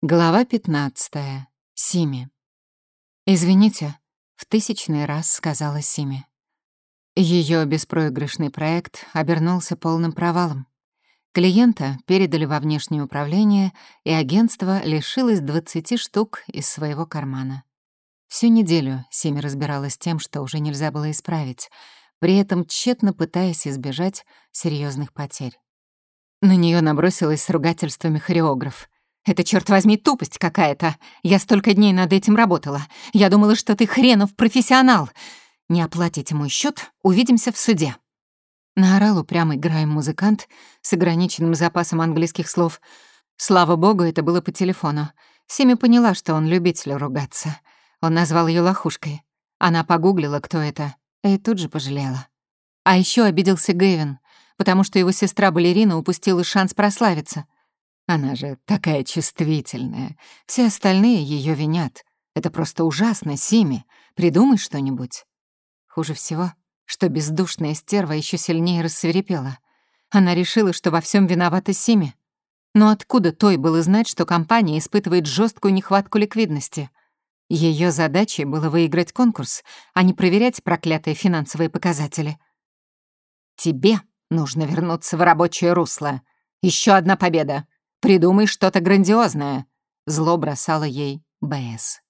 Глава 15. Сими. «Извините», — в тысячный раз сказала Сими. Ее беспроигрышный проект обернулся полным провалом. Клиента передали во внешнее управление, и агентство лишилось 20 штук из своего кармана. Всю неделю Сими разбиралась с тем, что уже нельзя было исправить, при этом тщетно пытаясь избежать серьезных потерь. На нее набросилась с ругательствами хореограф — это, черт возьми, тупость какая-то. Я столько дней над этим работала. Я думала, что ты хренов профессионал. Не оплатите мой счет, увидимся в суде. Наорал упрямый граем музыкант с ограниченным запасом английских слов. Слава богу, это было по телефону. Семи поняла, что он любитель ругаться. Он назвал ее лохушкой. Она погуглила, кто это, и тут же пожалела. А еще обиделся Гэвин, потому что его сестра-балерина упустила шанс прославиться — она же такая чувствительная. Все остальные ее винят. Это просто ужасно, Сими. Придумай что-нибудь. Хуже всего, что бездушная стерва еще сильнее рассверепела. Она решила, что во всем виновата Сими. Но откуда той было знать, что компания испытывает жесткую нехватку ликвидности? Ее задачей было выиграть конкурс, а не проверять проклятые финансовые показатели. «Тебе нужно вернуться в рабочее русло. Еще одна победа. Придумай что-то грандиозное», — зло бросала ей БС.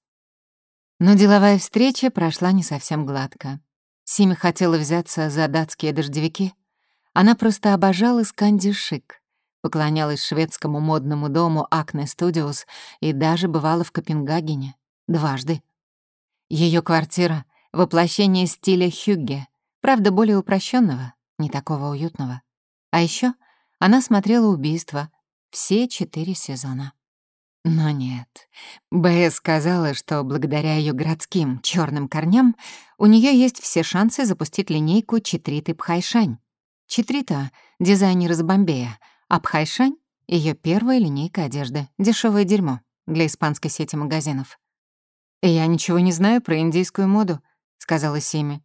Но деловая встреча прошла не совсем гладко. Сими хотела взяться за датские дождевики. Она просто обожала Сканди Шик, поклонялась шведскому модному дому Акне Студиос и даже бывала в Копенгагене. Дважды. Ее квартира — воплощение стиля Хюгге, правда, более упрощенного, не такого уютного. А еще она смотрела убийство — все четыре сезона. Но нет. Б сказала, что благодаря ее городским черным корням у нее есть все шансы запустить линейку Читриты Пхайшань. Читрита — дизайнер из Бомбея, а Пхайшань — ее первая линейка одежды, дешевое дерьмо для испанской сети магазинов. «Я ничего не знаю про индийскую моду», — сказала Сими.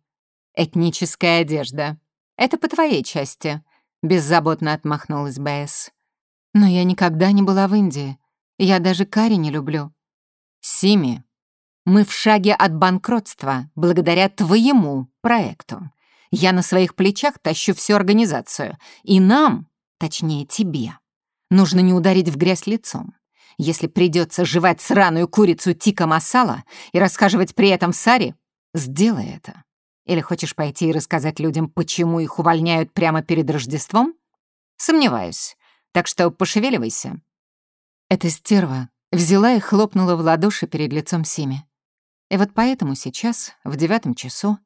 «Этническая одежда. Это по твоей части», — беззаботно отмахнулась Бэс. Но я никогда не была в Индии. Я даже карри не люблю. Сими, мы в шаге от банкротства благодаря твоему проекту. Я на своих плечах тащу всю организацию. И нам, точнее тебе, нужно не ударить в грязь лицом. Если придется жевать сраную курицу тика масала и расхаживать при этом в саре, сделай это. Или хочешь пойти и рассказать людям, почему их увольняют прямо перед Рождеством? Сомневаюсь. Так что пошевеливайся». Эта стерва взяла и хлопнула в ладоши перед лицом Сими. И вот поэтому сейчас, в девятом часу,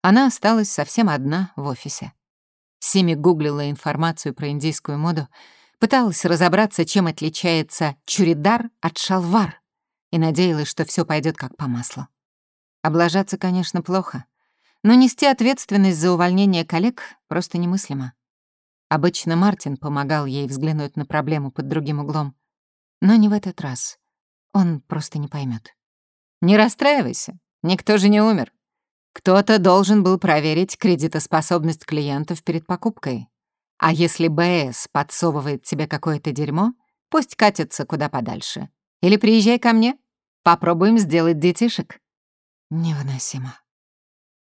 она осталась совсем одна в офисе. Сими гуглила информацию про индийскую моду, пыталась разобраться, чем отличается чуридар от шалвар, и надеялась, что все пойдет как по маслу. Облажаться, конечно, плохо, но нести ответственность за увольнение коллег просто немыслимо. Обычно Мартин помогал ей взглянуть на проблему под другим углом. Но не в этот раз. Он просто не поймет. «Не расстраивайся, никто же не умер. Кто-то должен был проверить кредитоспособность клиентов перед покупкой. А если БС подсовывает тебе какое-то дерьмо, пусть катится куда подальше. Или приезжай ко мне, попробуем сделать детишек». Невыносимо.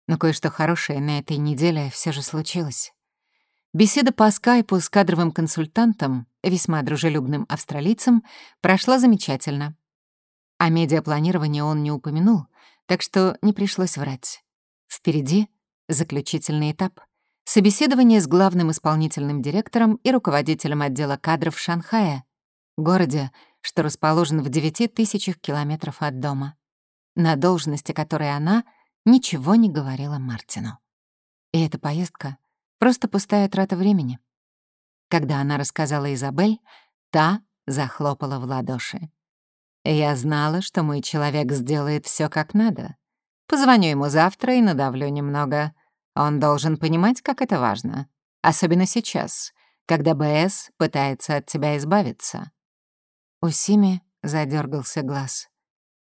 Но кое-что хорошее на этой неделе все же случилось. Беседа по скайпу с кадровым консультантом, весьма дружелюбным австралийцем, прошла замечательно. О медиапланировании он не упомянул, так что не пришлось врать. Впереди заключительный этап — собеседование с главным исполнительным директором и руководителем отдела кадров Шанхая, городе, что расположен в 9 тысячах километров от дома, на должности которой она ничего не говорила Мартину. И эта поездка Просто пустая трата времени. Когда она рассказала Изабель, та захлопала в ладоши. «Я знала, что мой человек сделает все как надо. Позвоню ему завтра и надавлю немного. Он должен понимать, как это важно. Особенно сейчас, когда БС пытается от тебя избавиться». У Сими задергался глаз.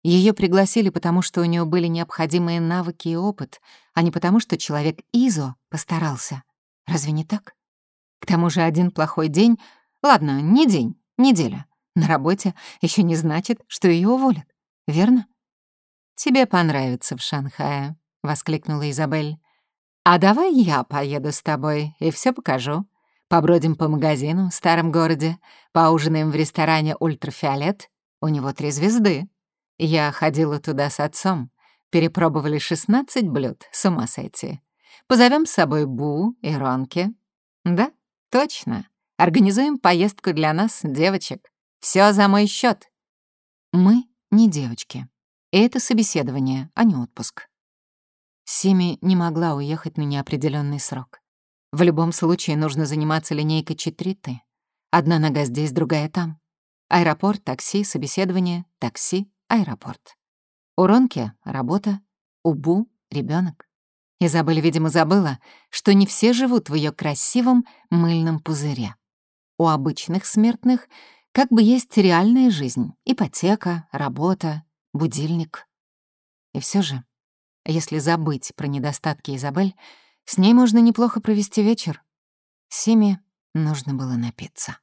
Ее пригласили, потому что у нее были необходимые навыки и опыт, а не потому, что человек Изо постарался. Разве не так? К тому же один плохой день... Ладно, не день, неделя. На работе еще не значит, что ее уволят, верно? «Тебе понравится в Шанхае», — воскликнула Изабель. «А давай я поеду с тобой и все покажу. Побродим по магазинам в старом городе, поужинаем в ресторане «Ультрафиолет». У него три звезды. Я ходила туда с отцом. Перепробовали 16 блюд, с ума сойти. Позовем с собой Бу и Ронки. Да, точно. Организуем поездку для нас, девочек. Все за мой счет. Мы не девочки. Это собеседование, а не отпуск. Сими не могла уехать на неопределенный срок. В любом случае нужно заниматься линейкой четриты. Одна нога здесь, другая там. Аэропорт, такси, собеседование, такси, аэропорт. У Ронки — работа, у Бу — ребенок. Изабель, видимо, забыла, что не все живут в ее красивом мыльном пузыре. У обычных смертных как бы есть реальная жизнь, ипотека, работа, будильник. И все же, если забыть про недостатки Изабель, с ней можно неплохо провести вечер. Симе нужно было напиться.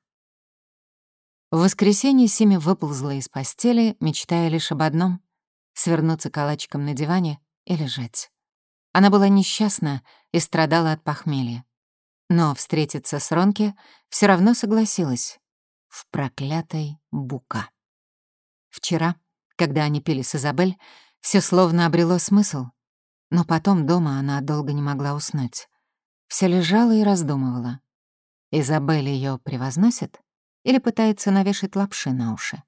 В воскресенье Симе выползла из постели, мечтая лишь об одном — свернуться калачиком на диване и лежать. Она была несчастна и страдала от похмелья. Но встретиться с Ронки все равно согласилась. В проклятой бука. Вчера, когда они пили с Изабель, все словно обрело смысл. Но потом дома она долго не могла уснуть. Все лежала и раздумывала. Изабель ее превозносит или пытается навешать лапши на уши?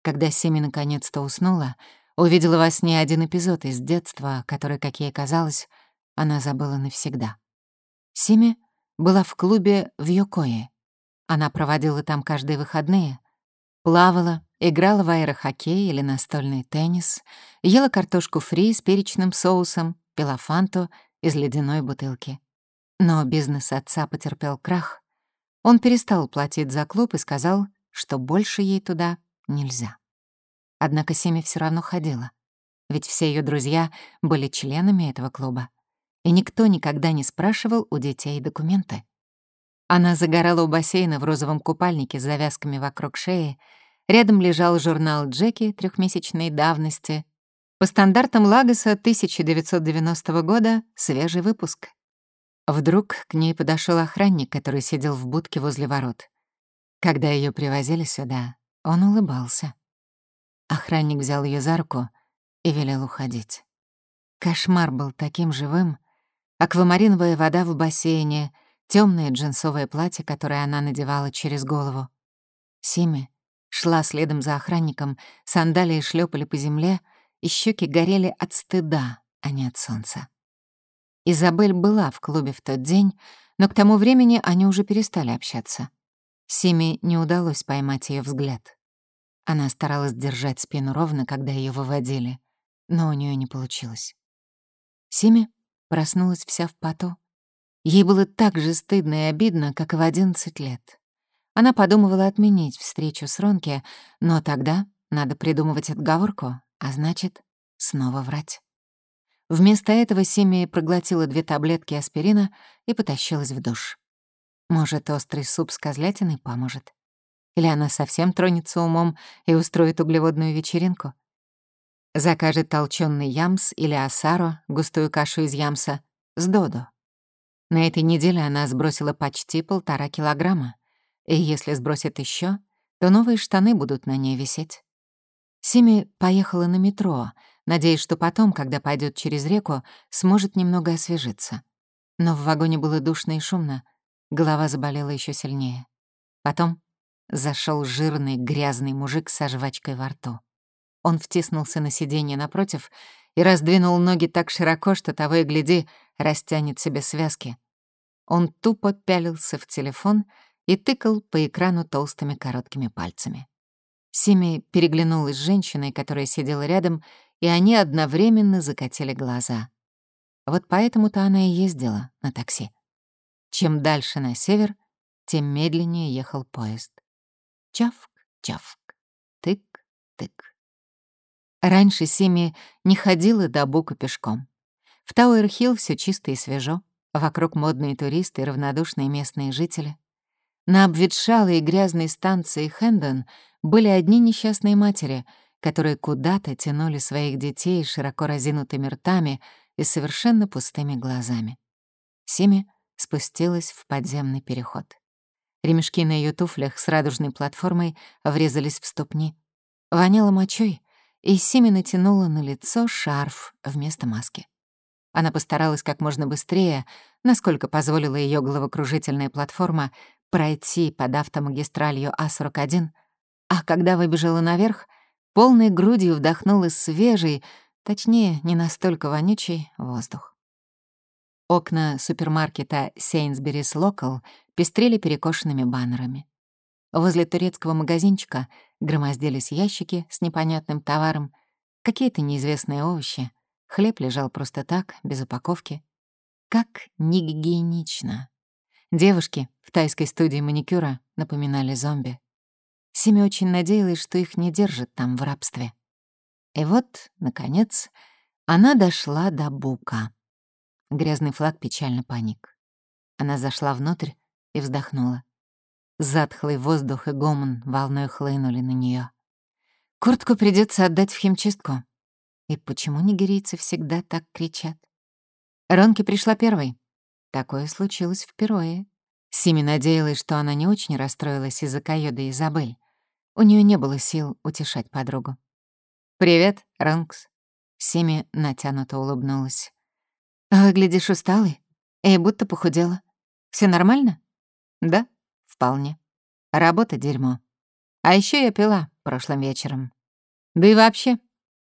Когда Сими наконец-то уснула, увидела во сне один эпизод из детства, который, как ей казалось, она забыла навсегда. Сими была в клубе в Йокое. Она проводила там каждые выходные, плавала, играла в аэрохоккей или настольный теннис, ела картошку фри с перечным соусом, пила фанту из ледяной бутылки. Но бизнес отца потерпел крах. Он перестал платить за клуб и сказал, что больше ей туда нельзя. Однако Сими все равно ходила, ведь все ее друзья были членами этого клуба, и никто никогда не спрашивал у детей документы. Она загорала у бассейна в розовом купальнике с завязками вокруг шеи, рядом лежал журнал Джеки трехмесячной давности, по стандартам Лагоса 1990 года свежий выпуск. Вдруг к ней подошел охранник, который сидел в будке возле ворот. Когда ее привозили сюда, он улыбался. Охранник взял ее за руку и велел уходить. Кошмар был таким живым. Аквамариновая вода в бассейне, темное джинсовое платье, которое она надевала через голову. Сими шла следом за охранником, сандалии шлепали по земле, и щеки горели от стыда, а не от солнца. Изабель была в клубе в тот день, но к тому времени они уже перестали общаться. Сими не удалось поймать ее взгляд. Она старалась держать спину ровно, когда ее выводили, но у нее не получилось. Сими проснулась вся в поту. Ей было так же стыдно и обидно, как и в одиннадцать лет. Она подумывала отменить встречу с Ронки, но тогда надо придумывать отговорку, а значит, снова врать. Вместо этого Сими проглотила две таблетки аспирина и потащилась в душ. Может, острый суп с козлятиной поможет? Или она совсем тронется умом и устроит углеводную вечеринку? Закажет толчёный ямс или асаро, густую кашу из ямса, с додо. На этой неделе она сбросила почти полтора килограмма. И если сбросит еще, то новые штаны будут на ней висеть. Сими поехала на метро, надеясь, что потом, когда пойдет через реку, сможет немного освежиться. Но в вагоне было душно и шумно, голова заболела еще сильнее. Потом зашел жирный грязный мужик со жвачкой во рту. Он втиснулся на сиденье напротив и раздвинул ноги так широко, что того и гляди, растянет себе связки. Он тупо пялился в телефон и тыкал по экрану толстыми короткими пальцами. Сими переглянулась с женщиной, которая сидела рядом, и они одновременно закатили глаза. Вот поэтому-то она и ездила на такси. Чем дальше на север, тем медленнее ехал поезд. Чавк, чавк, тык, тык. Раньше Сими не ходила до Бука пешком. В Тауэр-Хилл всё чисто и свежо, вокруг модные туристы и равнодушные местные жители. На обветшалой и грязной станции Хэндон были одни несчастные матери, которые куда-то тянули своих детей широко разинутыми ртами и совершенно пустыми глазами. Сими спустилась в подземный переход. Ремешки на ее туфлях с радужной платформой врезались в ступни. Воняло мочой, и Сими натянула на лицо шарф вместо маски. Она постаралась как можно быстрее, насколько позволила ее головокружительная платформа, пройти под автомагистралью А41, а когда выбежала наверх, полной грудью вдохнула свежий, точнее, не настолько вонючий воздух. Окна супермаркета Сейнсберис Local пестрели перекошенными баннерами. Возле турецкого магазинчика громоздились ящики с непонятным товаром, какие-то неизвестные овощи, хлеб лежал просто так, без упаковки. Как негигиенично. Девушки в тайской студии маникюра напоминали зомби. Сими очень надеялась, что их не держат там в рабстве. И вот, наконец, она дошла до бука. Грязный флаг печально паник. Она зашла внутрь и вздохнула. Затхлый воздух и гомон волной хлынули на нее. Куртку придется отдать в химчистку. И почему нигерийцы всегда так кричат? Ронки пришла первой. Такое случилось впервые. Сими надеялась, что она не очень расстроилась из-за Кайода Изабель. У нее не было сил утешать подругу. «Привет, Ронкс». Сими натянуто улыбнулась. «Выглядишь усталый и будто похудела. Все нормально?» «Да, вполне. Работа — дерьмо. А еще я пила прошлым вечером. Да и вообще,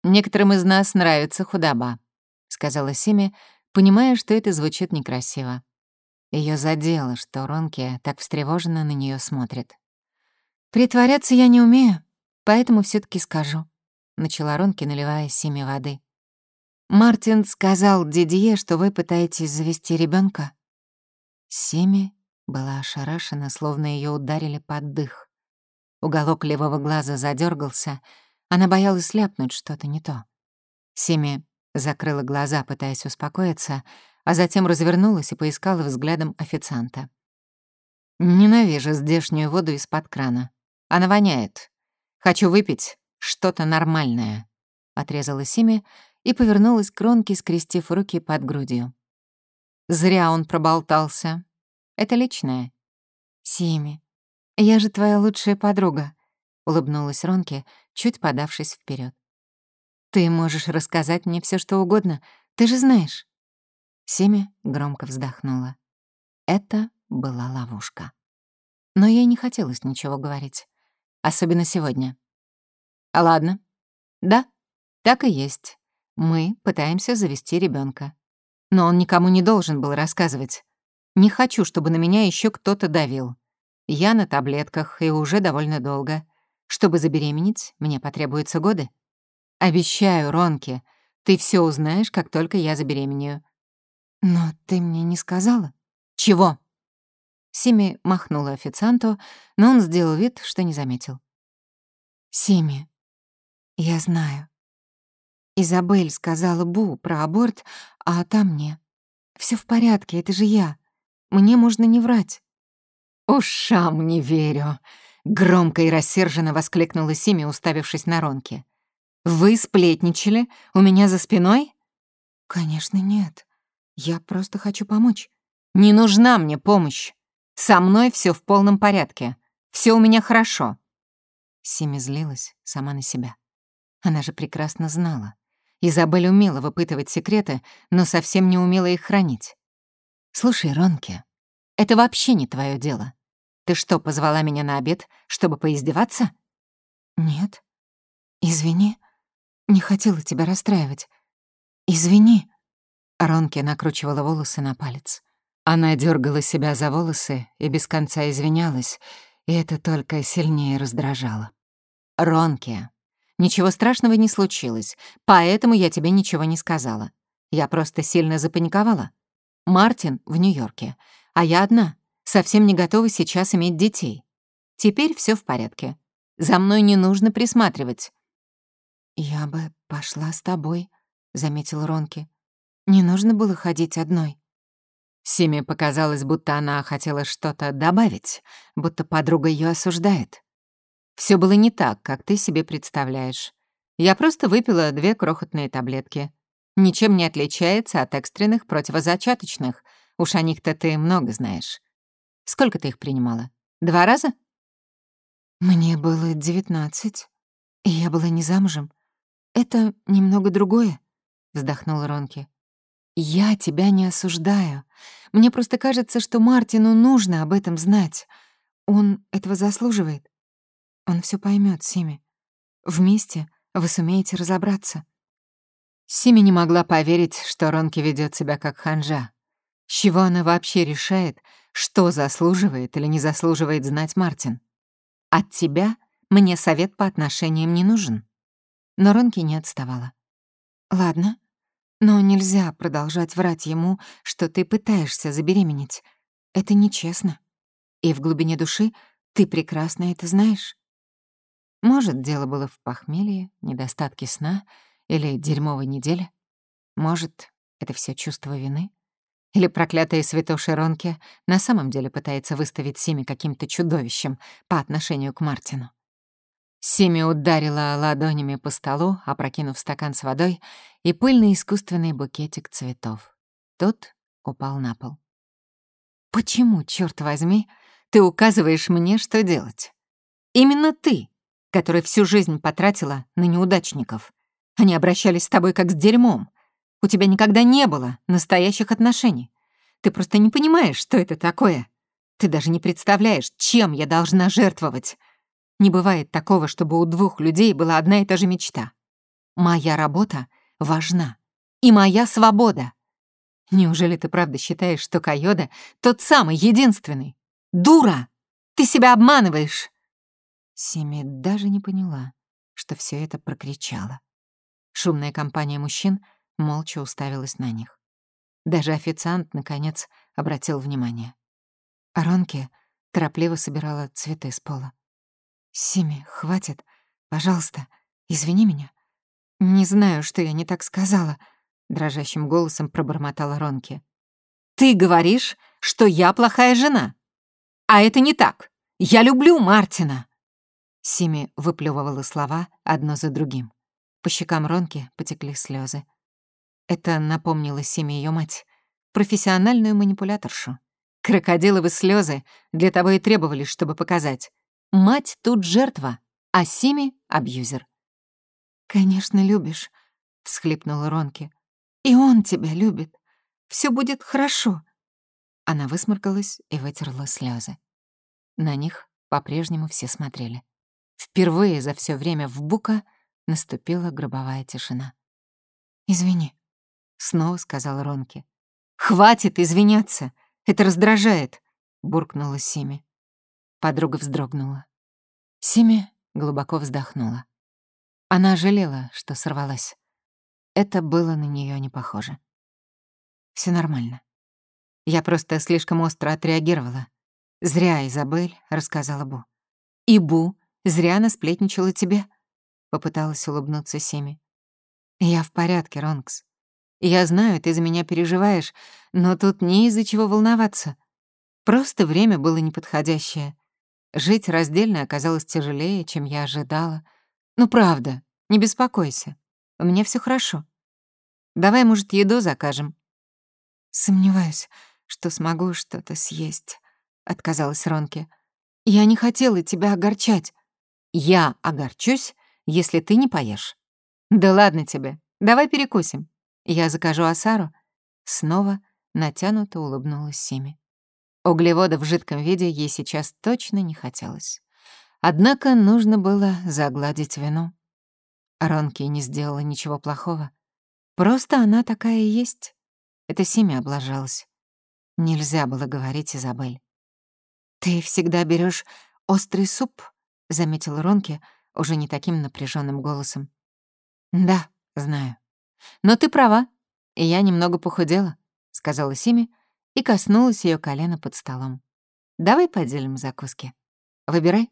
некоторым из нас нравится худоба», — сказала Сими, понимая, что это звучит некрасиво. Ее задело, что Ронки так встревоженно на нее смотрит. «Притворяться я не умею, поэтому все таки скажу», — начала Ронки, наливая Симе воды. «Мартин сказал Дидье, что вы пытаетесь завести ребенка. Сими была ошарашена, словно ее ударили под дых. Уголок левого глаза задергался, она боялась ляпнуть что-то не то. Сими закрыла глаза, пытаясь успокоиться, а затем развернулась и поискала взглядом официанта. «Ненавижу здешнюю воду из-под крана. Она воняет. Хочу выпить что-то нормальное», — отрезала Сими и повернулась к Ронке, скрестив руки под грудью. Зря он проболтался. Это личное. «Сими, я же твоя лучшая подруга», — улыбнулась Ронке, чуть подавшись вперед. «Ты можешь рассказать мне все, что угодно, ты же знаешь». Семи громко вздохнула. Это была ловушка. Но ей не хотелось ничего говорить. Особенно сегодня. А ладно. Да, так и есть. Мы пытаемся завести ребенка. Но он никому не должен был рассказывать. Не хочу, чтобы на меня еще кто-то давил. Я на таблетках и уже довольно долго. Чтобы забеременеть, мне потребуются годы. Обещаю, Ронке, ты все узнаешь, как только я забеременею. «Но ты мне не сказала?» «Чего?» Сими махнула официанту, но он сделал вид, что не заметил. «Сими, я знаю. Изабель сказала Бу про аборт, а там мне. Все в порядке, это же я. Мне можно не врать». «Ушам не верю!» — громко и рассерженно воскликнула Сими, уставившись на Ронки. «Вы сплетничали? У меня за спиной?» «Конечно, нет. Я просто хочу помочь. Не нужна мне помощь. Со мной все в полном порядке. Все у меня хорошо. Сими злилась сама на себя. Она же прекрасно знала. Изабель умела выпытывать секреты, но совсем не умела их хранить. «Слушай, Ронки, это вообще не твое дело. Ты что, позвала меня на обед, чтобы поиздеваться?» «Нет. Извини. Не хотела тебя расстраивать. Извини». Ронки накручивала волосы на палец. Она дергала себя за волосы и без конца извинялась, и это только сильнее раздражало. «Ронки, ничего страшного не случилось, поэтому я тебе ничего не сказала. Я просто сильно запаниковала. Мартин в Нью-Йорке, а я одна, совсем не готова сейчас иметь детей. Теперь все в порядке. За мной не нужно присматривать». «Я бы пошла с тобой», — заметил Ронки. Не нужно было ходить одной. Симе показалось, будто она хотела что-то добавить, будто подруга ее осуждает. Все было не так, как ты себе представляешь. Я просто выпила две крохотные таблетки. Ничем не отличается от экстренных противозачаточных. Уж о них-то ты много знаешь. Сколько ты их принимала? Два раза? Мне было девятнадцать, и я была не замужем. Это немного другое, вздохнул Ронки. Я тебя не осуждаю. Мне просто кажется, что Мартину нужно об этом знать. Он этого заслуживает. Он все поймет, Сими. Вместе вы сумеете разобраться. Сими не могла поверить, что Ронки ведет себя как ханжа. С чего она вообще решает, что заслуживает или не заслуживает знать Мартин? От тебя мне совет по отношениям не нужен. Но Ронки не отставала. Ладно, но нельзя продолжать врать ему, что ты пытаешься забеременеть. Это нечестно. И в глубине души ты прекрасно это знаешь. Может, дело было в похмелье, недостатке сна или дерьмовой неделе. Может, это все чувство вины. Или проклятая святоши Ронки на самом деле пытается выставить Сими каким-то чудовищем по отношению к Мартину. Сими ударила ладонями по столу, опрокинув стакан с водой и пыльный искусственный букетик цветов. Тот упал на пол. «Почему, черт возьми, ты указываешь мне, что делать? Именно ты которая всю жизнь потратила на неудачников. Они обращались с тобой как с дерьмом. У тебя никогда не было настоящих отношений. Ты просто не понимаешь, что это такое. Ты даже не представляешь, чем я должна жертвовать. Не бывает такого, чтобы у двух людей была одна и та же мечта. Моя работа важна. И моя свобода. Неужели ты правда считаешь, что Кайода тот самый, единственный? Дура! Ты себя обманываешь. Сими даже не поняла, что все это прокричала. Шумная компания мужчин молча уставилась на них. Даже официант, наконец, обратил внимание. Аронки торопливо собирала цветы с пола. «Сими, хватит. Пожалуйста, извини меня. Не знаю, что я не так сказала», — дрожащим голосом пробормотала Ронки. «Ты говоришь, что я плохая жена. А это не так. Я люблю Мартина!» Сими выплевывала слова одно за другим. По щекам Ронки потекли слезы. Это напомнило Сими ее мать, профессиональную манипуляторшу. Крокодиловы слезы для того и требовались, чтобы показать. Мать тут жертва, а Сими — абьюзер. «Конечно, любишь», — всхлипнула Ронки. «И он тебя любит. Все будет хорошо». Она высморкалась и вытерла слезы. На них по-прежнему все смотрели. Впервые за все время в Бука наступила гробовая тишина. «Извини», — снова сказал Ронки. «Хватит извиняться! Это раздражает!» — буркнула Сими. Подруга вздрогнула. Сими глубоко вздохнула. Она жалела, что сорвалась. Это было на нее не похоже. Все нормально. Я просто слишком остро отреагировала. Зря Изабель рассказала Бу. И Бу Зря она сплетничала тебе», — попыталась улыбнуться Семи. «Я в порядке, Ронкс. Я знаю, ты за меня переживаешь, но тут не из-за чего волноваться. Просто время было неподходящее. Жить раздельно оказалось тяжелее, чем я ожидала. Ну, правда, не беспокойся. У меня все хорошо. Давай, может, еду закажем?» «Сомневаюсь, что смогу что-то съесть», — отказалась Ронки. «Я не хотела тебя огорчать». Я огорчусь, если ты не поешь. Да ладно тебе, давай перекусим. Я закажу Асару. Снова натянуто улыбнулась Сими. Углевода в жидком виде ей сейчас точно не хотелось. Однако нужно было загладить вину. Ронки не сделала ничего плохого. Просто она такая и есть. Это Сими облажалась. Нельзя было говорить Изабель. «Ты всегда берешь острый суп?» — заметил Ронки уже не таким напряженным голосом. «Да, знаю. Но ты права, и я немного похудела», — сказала Сими и коснулась ее колена под столом. «Давай поделим закуски. Выбирай».